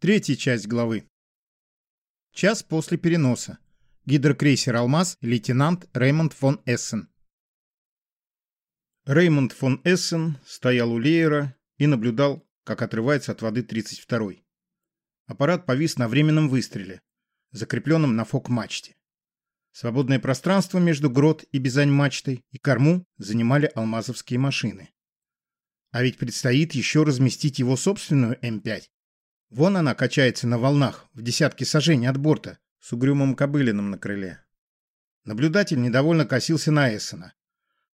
Третья часть главы. Час после переноса. Гидрокрейсер «Алмаз» лейтенант Реймонд фон Эссен. Реймонд фон Эссен стоял у леера и наблюдал, как отрывается от воды 32-й. Аппарат повис на временном выстреле, закрепленном на фок-мачте. Свободное пространство между грот и бизань-мачтой и корму занимали алмазовские машины. А ведь предстоит еще разместить его собственную М5. Вон она качается на волнах, в десятке сажений от борта, с угрюмым кобылином на крыле. Наблюдатель недовольно косился на Эссена.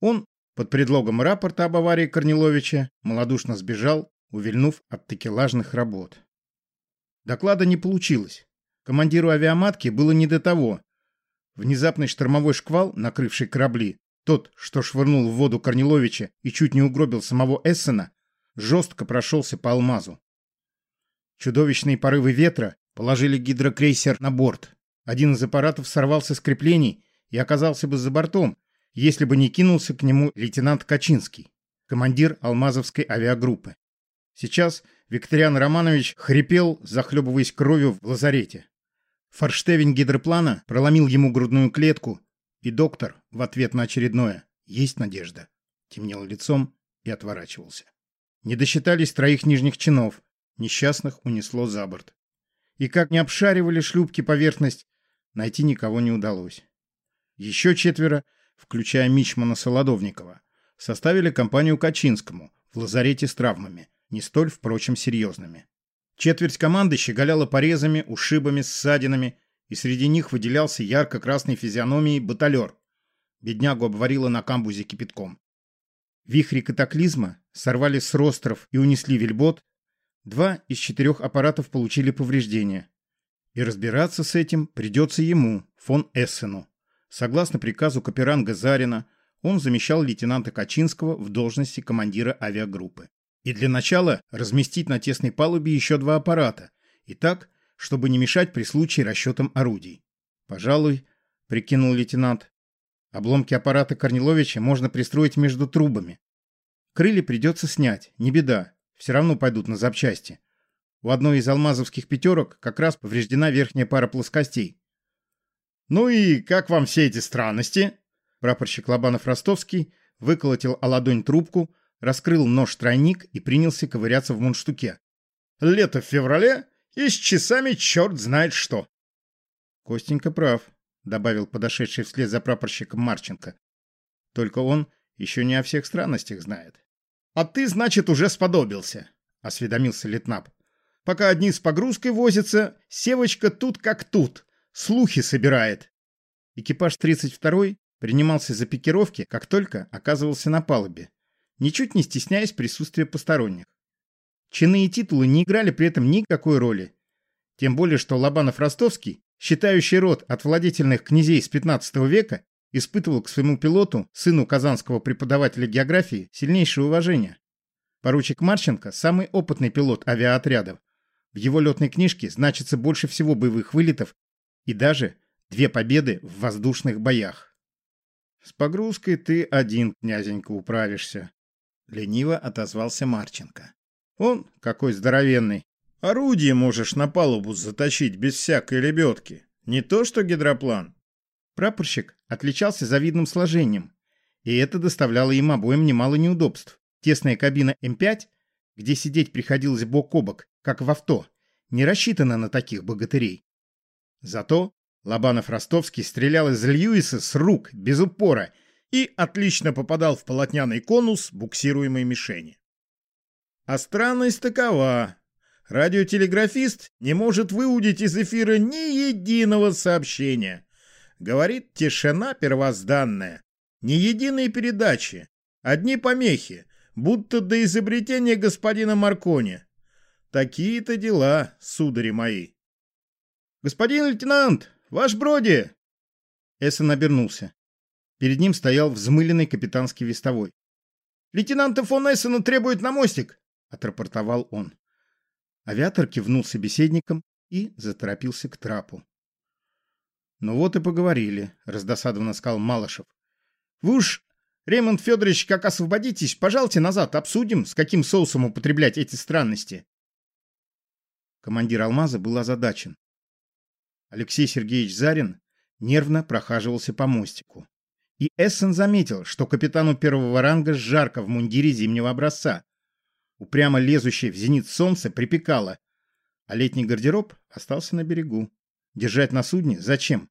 Он, под предлогом рапорта об аварии Корниловича, малодушно сбежал, увильнув от такелажных работ. Доклада не получилось. Командиру авиаматки было не до того. Внезапный штормовой шквал, накрывший корабли, тот, что швырнул в воду Корниловича и чуть не угробил самого Эссена, жестко прошелся по алмазу. Чудовищные порывы ветра положили гидрокрейсер на борт. Один из аппаратов сорвался с креплений и оказался бы за бортом, если бы не кинулся к нему лейтенант Качинский, командир алмазовской авиагруппы. Сейчас Викториан Романович хрипел, захлебываясь кровью в лазарете. Форштевень гидроплана проломил ему грудную клетку, и доктор в ответ на очередное «Есть надежда» темнел лицом и отворачивался. Не досчитались троих нижних чинов, Несчастных унесло за борт. И как не обшаривали шлюпки поверхность, найти никого не удалось. Еще четверо, включая Мичмана Солодовникова, составили компанию Качинскому в лазарете с травмами, не столь, впрочем, серьезными. Четверть команды щеголяла порезами, ушибами, ссадинами, и среди них выделялся ярко-красной физиономией баталер. Беднягу обварило на камбузе кипятком. Вихри катаклизма сорвали с ростров и унесли вельбот, Два из четырех аппаратов получили повреждения. И разбираться с этим придется ему, фон Эссену. Согласно приказу Каперанга Зарина, он замещал лейтенанта Качинского в должности командира авиагруппы. И для начала разместить на тесной палубе еще два аппарата. И так, чтобы не мешать при случае расчетам орудий. «Пожалуй», — прикинул лейтенант, — «обломки аппарата Корниловича можно пристроить между трубами. Крылья придется снять, не беда, все равно пойдут на запчасти. У одной из алмазовских пятерок как раз повреждена верхняя пара плоскостей. «Ну и как вам все эти странности?» Прапорщик Лобанов-Ростовский выколотил о ладонь трубку, раскрыл нож-тройник и принялся ковыряться в мундштуке. «Лето в феврале, и с часами черт знает что!» «Костенька прав», — добавил подошедший вслед за прапорщиком Марченко. «Только он еще не о всех странностях знает». «А ты, значит, уже сподобился», — осведомился Литнап. «Пока одни с погрузкой возятся, Севочка тут как тут, слухи собирает». Экипаж 32-й принимался за пикировки, как только оказывался на палубе, ничуть не стесняясь присутствия посторонних. Чины и титулы не играли при этом никакой роли. Тем более, что Лобанов-Ростовский, считающий род от владетельных князей с 15 века, испытывал к своему пилоту, сыну казанского преподавателя географии, сильнейшее уважение. Поручик Марченко – самый опытный пилот авиаотрядов. В его летной книжке значится больше всего боевых вылетов и даже две победы в воздушных боях. «С погрузкой ты один, князенька, управишься», — лениво отозвался Марченко. «Он какой здоровенный. Орудие можешь на палубу затащить без всякой лебедки. Не то что гидроплан. Прапорщик отличался завидным сложением, и это доставляло им обоим немало неудобств. Тесная кабина М5, где сидеть приходилось бок о бок, как в авто, не рассчитана на таких богатырей. Зато Лобанов-Ростовский стрелял из Льюиса с рук, без упора, и отлично попадал в полотняный конус буксируемой мишени. А странность такова. Радиотелеграфист не может выудить из эфира ни единого сообщения. Говорит, тишина первозданная. Ни единой передачи. Одни помехи, будто до изобретения господина Маркони. Такие-то дела, судари мои. «Господин лейтенант, ваш броди!» Эссен обернулся. Перед ним стоял взмыленный капитанский вестовой. «Лейтенанта фон Эссена требует на мостик!» — отрапортовал он. Авиатор кивнул собеседником и заторопился к трапу. «Ну вот и поговорили», — раздосадованно сказал Малышев. «Вы уж, Ремонт Федорович, как освободитесь, пожалуйте назад, обсудим, с каким соусом употреблять эти странности». Командир «Алмаза» был озадачен. Алексей Сергеевич Зарин нервно прохаживался по мостику. И Эссен заметил, что капитану первого ранга жарко в мундире зимнего образца. Упрямо лезущее в зенит солнце припекало, а летний гардероб остался на берегу. Держать на судне зачем?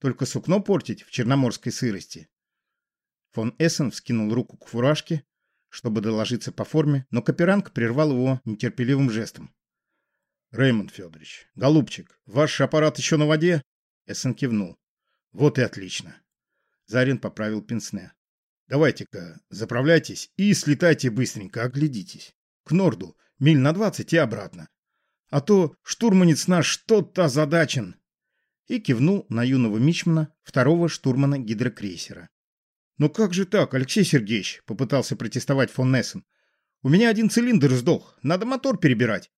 Только сукно портить в черноморской сырости. Фон Эссен вскинул руку к фуражке, чтобы доложиться по форме, но Каперанг прервал его нетерпеливым жестом. «Реймонд Федорович, голубчик, ваш аппарат еще на воде?» Эссен кивнул. «Вот и отлично». Зарин поправил пенсне. «Давайте-ка заправляйтесь и слетайте быстренько, оглядитесь. К Норду, миль на двадцать и обратно. А то штурманец наш что-то озадачен!» И кивнул на юного мичмана, второго штурмана гидрокрейсера. «Ну как же так, Алексей Сергеевич?» — попытался протестовать фон Нессен. «У меня один цилиндр сдох, надо мотор перебирать».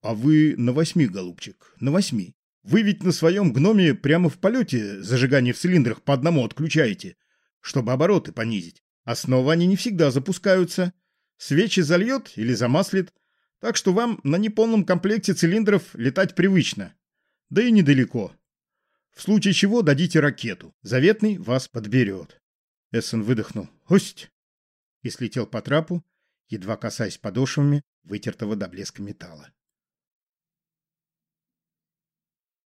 «А вы на восьми, голубчик, на восьми. Вы ведь на своем гноме прямо в полете зажигание в цилиндрах по одному отключаете, чтобы обороты понизить. А снова они не всегда запускаются. Свечи зальет или замаслит, так что вам на неполном комплекте цилиндров летать привычно. Да и недалеко. В случае чего дадите ракету. Заветный вас подберет. Эссен выдохнул. «Усть!» и слетел по трапу, едва касаясь подошвами вытертого до блеска металла.